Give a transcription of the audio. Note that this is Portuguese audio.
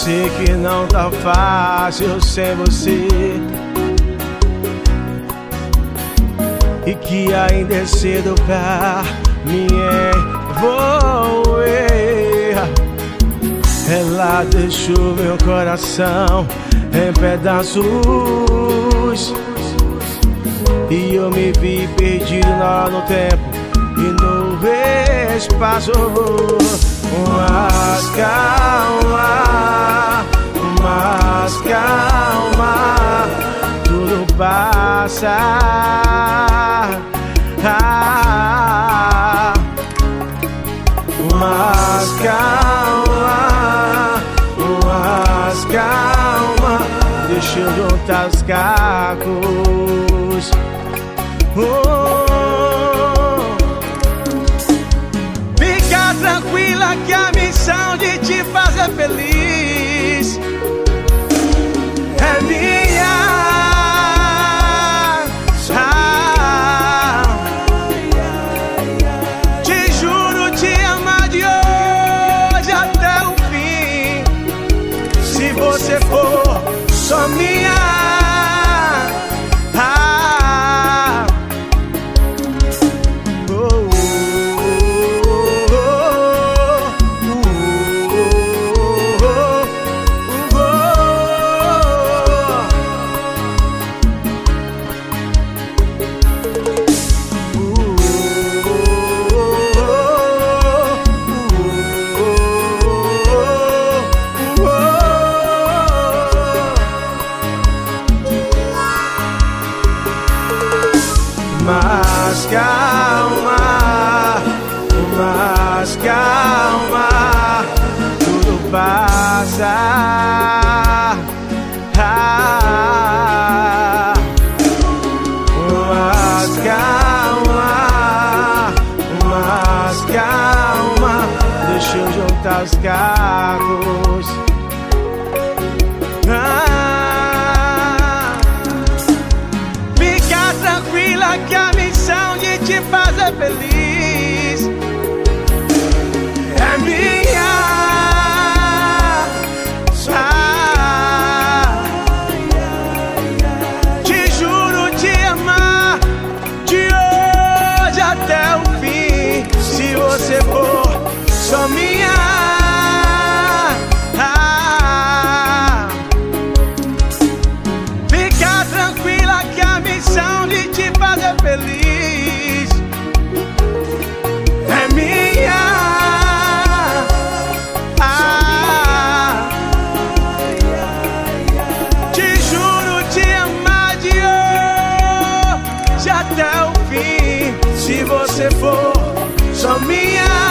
sei que não tá fácil sem você. E que ainda é cedo pra me envolver. Ela deixou meu coração em pedaços. E eu me vi perdido no tempo espaço. Mas calma, mas calma, tudo passa. Ah, mas calma, mas calma, deixa eu juntar os cacos. Oh, feliz é minha. Te juro te amar de hoje até o fim. Se você for só minha. Calma, deixa eu juntar os cacos. Ah, que a missão de te fazer feliz feliz é minha. Ah, te juro te amar de hoje até o fim. Se você for só minha.